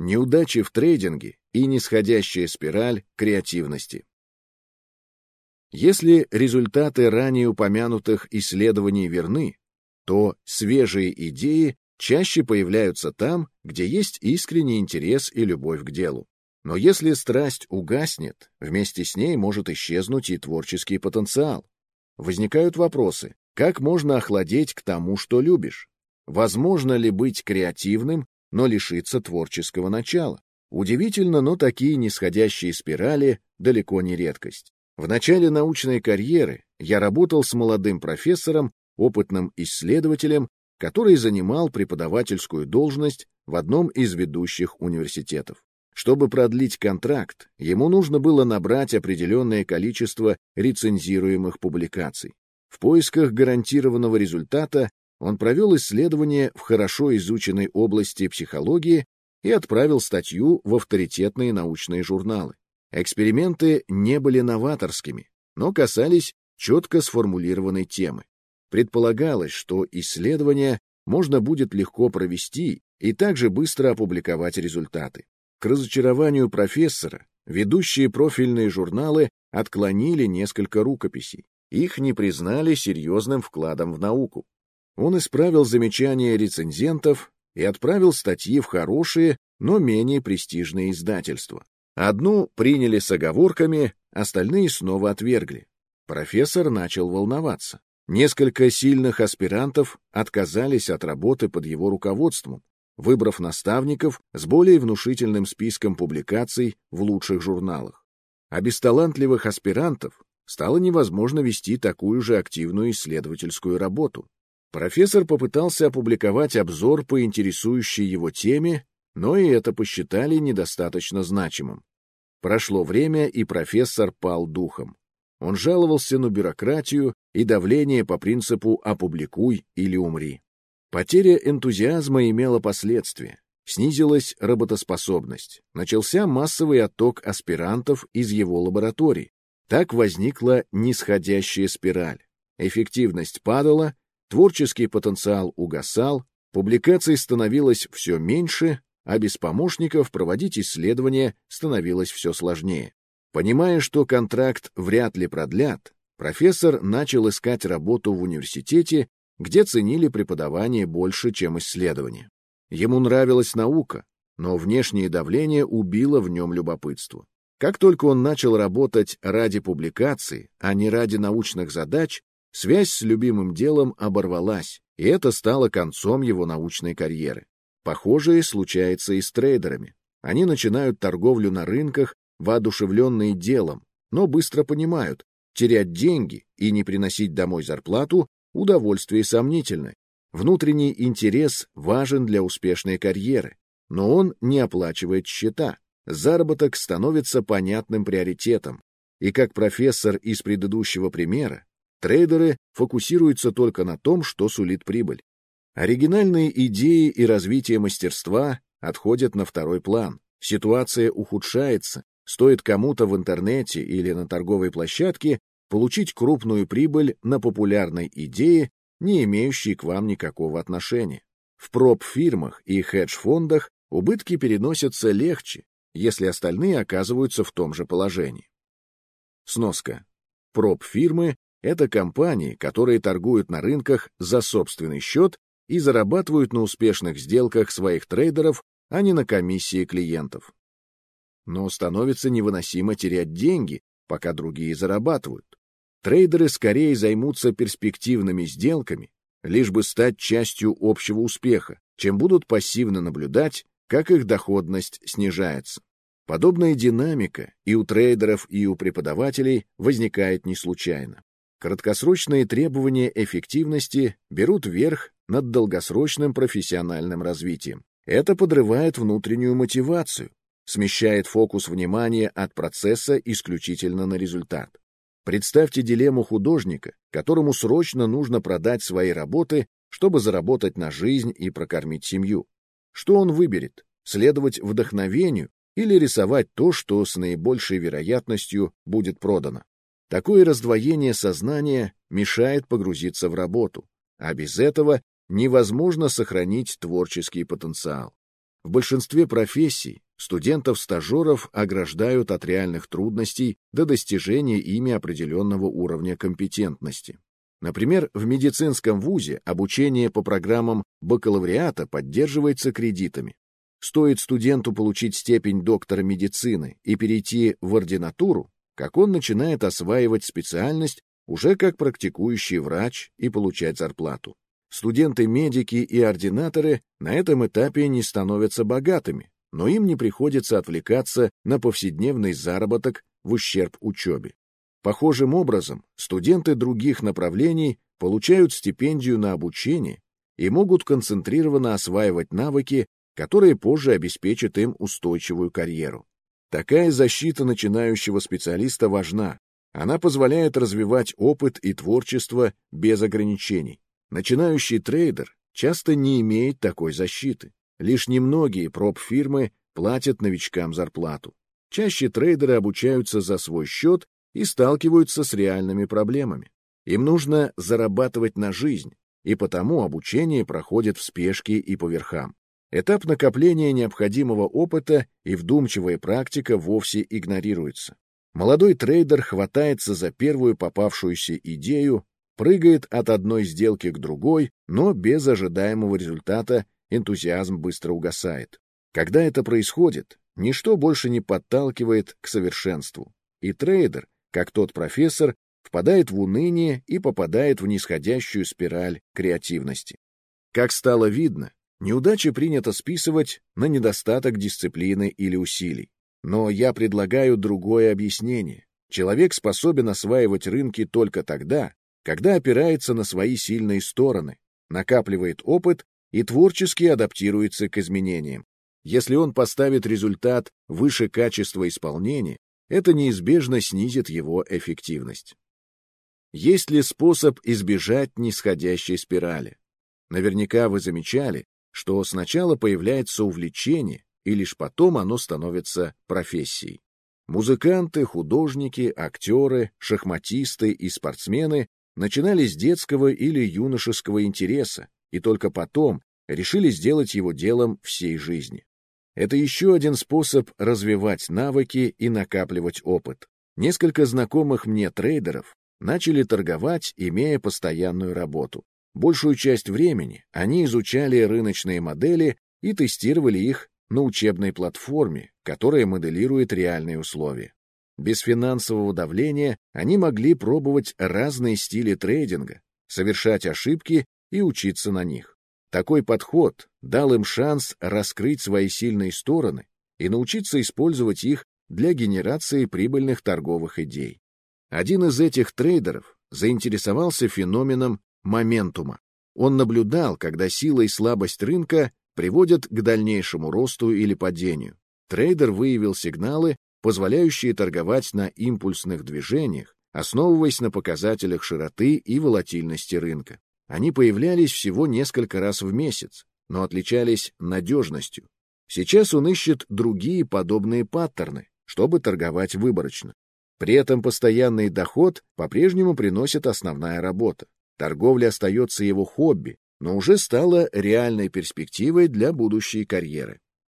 неудачи в трейдинге и нисходящая спираль креативности. Если результаты ранее упомянутых исследований верны, то свежие идеи чаще появляются там, где есть искренний интерес и любовь к делу. Но если страсть угаснет, вместе с ней может исчезнуть и творческий потенциал. Возникают вопросы, как можно охладеть к тому, что любишь? Возможно ли быть креативным, но лишиться творческого начала? Удивительно, но такие нисходящие спирали далеко не редкость. В начале научной карьеры я работал с молодым профессором, опытным исследователем, который занимал преподавательскую должность в одном из ведущих университетов. Чтобы продлить контракт, ему нужно было набрать определенное количество рецензируемых публикаций. В поисках гарантированного результата он провел исследование в хорошо изученной области психологии и отправил статью в авторитетные научные журналы. Эксперименты не были новаторскими, но касались четко сформулированной темы. Предполагалось, что исследование можно будет легко провести и также быстро опубликовать результаты. К разочарованию профессора ведущие профильные журналы отклонили несколько рукописей. Их не признали серьезным вкладом в науку. Он исправил замечания рецензентов и отправил статьи в хорошие, но менее престижные издательства. Одну приняли с оговорками, остальные снова отвергли. Профессор начал волноваться. Несколько сильных аспирантов отказались от работы под его руководством, выбрав наставников с более внушительным списком публикаций в лучших журналах. А без талантливых аспирантов стало невозможно вести такую же активную исследовательскую работу. Профессор попытался опубликовать обзор по интересующей его теме, но и это посчитали недостаточно значимым. Прошло время, и профессор пал духом. Он жаловался на бюрократию и давление по принципу «опубликуй или умри». Потеря энтузиазма имела последствия. Снизилась работоспособность. Начался массовый отток аспирантов из его лабораторий. Так возникла нисходящая спираль. Эффективность падала, Творческий потенциал угасал, публикаций становилось все меньше, а без помощников проводить исследования становилось все сложнее. Понимая, что контракт вряд ли продлят, профессор начал искать работу в университете, где ценили преподавание больше, чем исследование. Ему нравилась наука, но внешнее давление убило в нем любопытство. Как только он начал работать ради публикации, а не ради научных задач, Связь с любимым делом оборвалась, и это стало концом его научной карьеры. Похожее случается и с трейдерами. Они начинают торговлю на рынках, воодушевленные делом, но быстро понимают, терять деньги и не приносить домой зарплату – удовольствие сомнительное. Внутренний интерес важен для успешной карьеры, но он не оплачивает счета. Заработок становится понятным приоритетом. И как профессор из предыдущего примера, Трейдеры фокусируются только на том, что сулит прибыль. Оригинальные идеи и развитие мастерства отходят на второй план. Ситуация ухудшается, стоит кому-то в интернете или на торговой площадке получить крупную прибыль на популярной идее, не имеющей к вам никакого отношения. В проб-фирмах и хедж-фондах убытки переносятся легче, если остальные оказываются в том же положении. Сноска. Проб-фирмы это компании, которые торгуют на рынках за собственный счет и зарабатывают на успешных сделках своих трейдеров, а не на комиссии клиентов. Но становится невыносимо терять деньги, пока другие зарабатывают. Трейдеры скорее займутся перспективными сделками, лишь бы стать частью общего успеха, чем будут пассивно наблюдать, как их доходность снижается. Подобная динамика и у трейдеров, и у преподавателей возникает не случайно. Краткосрочные требования эффективности берут верх над долгосрочным профессиональным развитием. Это подрывает внутреннюю мотивацию, смещает фокус внимания от процесса исключительно на результат. Представьте дилемму художника, которому срочно нужно продать свои работы, чтобы заработать на жизнь и прокормить семью. Что он выберет? Следовать вдохновению или рисовать то, что с наибольшей вероятностью будет продано? Такое раздвоение сознания мешает погрузиться в работу, а без этого невозможно сохранить творческий потенциал. В большинстве профессий студентов-стажеров ограждают от реальных трудностей до достижения ими определенного уровня компетентности. Например, в медицинском вузе обучение по программам бакалавриата поддерживается кредитами. Стоит студенту получить степень доктора медицины и перейти в ординатуру, как он начинает осваивать специальность уже как практикующий врач и получать зарплату. Студенты-медики и ординаторы на этом этапе не становятся богатыми, но им не приходится отвлекаться на повседневный заработок в ущерб учебе. Похожим образом, студенты других направлений получают стипендию на обучение и могут концентрированно осваивать навыки, которые позже обеспечат им устойчивую карьеру. Такая защита начинающего специалиста важна. Она позволяет развивать опыт и творчество без ограничений. Начинающий трейдер часто не имеет такой защиты. Лишь немногие проб-фирмы платят новичкам зарплату. Чаще трейдеры обучаются за свой счет и сталкиваются с реальными проблемами. Им нужно зарабатывать на жизнь, и потому обучение проходит в спешке и по верхам. Этап накопления необходимого опыта и вдумчивая практика вовсе игнорируются. Молодой трейдер хватается за первую попавшуюся идею, прыгает от одной сделки к другой, но без ожидаемого результата энтузиазм быстро угасает. Когда это происходит, ничто больше не подталкивает к совершенству, и трейдер, как тот профессор, впадает в уныние и попадает в нисходящую спираль креативности. Как стало видно, неудачи принято списывать на недостаток дисциплины или усилий. Но я предлагаю другое объяснение. Человек способен осваивать рынки только тогда, когда опирается на свои сильные стороны, накапливает опыт и творчески адаптируется к изменениям. Если он поставит результат выше качества исполнения, это неизбежно снизит его эффективность. Есть ли способ избежать нисходящей спирали? Наверняка вы замечали, что сначала появляется увлечение, и лишь потом оно становится профессией. Музыканты, художники, актеры, шахматисты и спортсмены начинали с детского или юношеского интереса и только потом решили сделать его делом всей жизни. Это еще один способ развивать навыки и накапливать опыт. Несколько знакомых мне трейдеров начали торговать, имея постоянную работу. Большую часть времени они изучали рыночные модели и тестировали их на учебной платформе, которая моделирует реальные условия. Без финансового давления они могли пробовать разные стили трейдинга, совершать ошибки и учиться на них. Такой подход дал им шанс раскрыть свои сильные стороны и научиться использовать их для генерации прибыльных торговых идей. Один из этих трейдеров заинтересовался феноменом моментума. Он наблюдал, когда сила и слабость рынка приводят к дальнейшему росту или падению. Трейдер выявил сигналы, позволяющие торговать на импульсных движениях, основываясь на показателях широты и волатильности рынка. Они появлялись всего несколько раз в месяц, но отличались надежностью. Сейчас он ищет другие подобные паттерны, чтобы торговать выборочно. При этом постоянный доход по-прежнему приносит основная работа. Торговля остается его хобби, но уже стала реальной перспективой для будущей карьеры.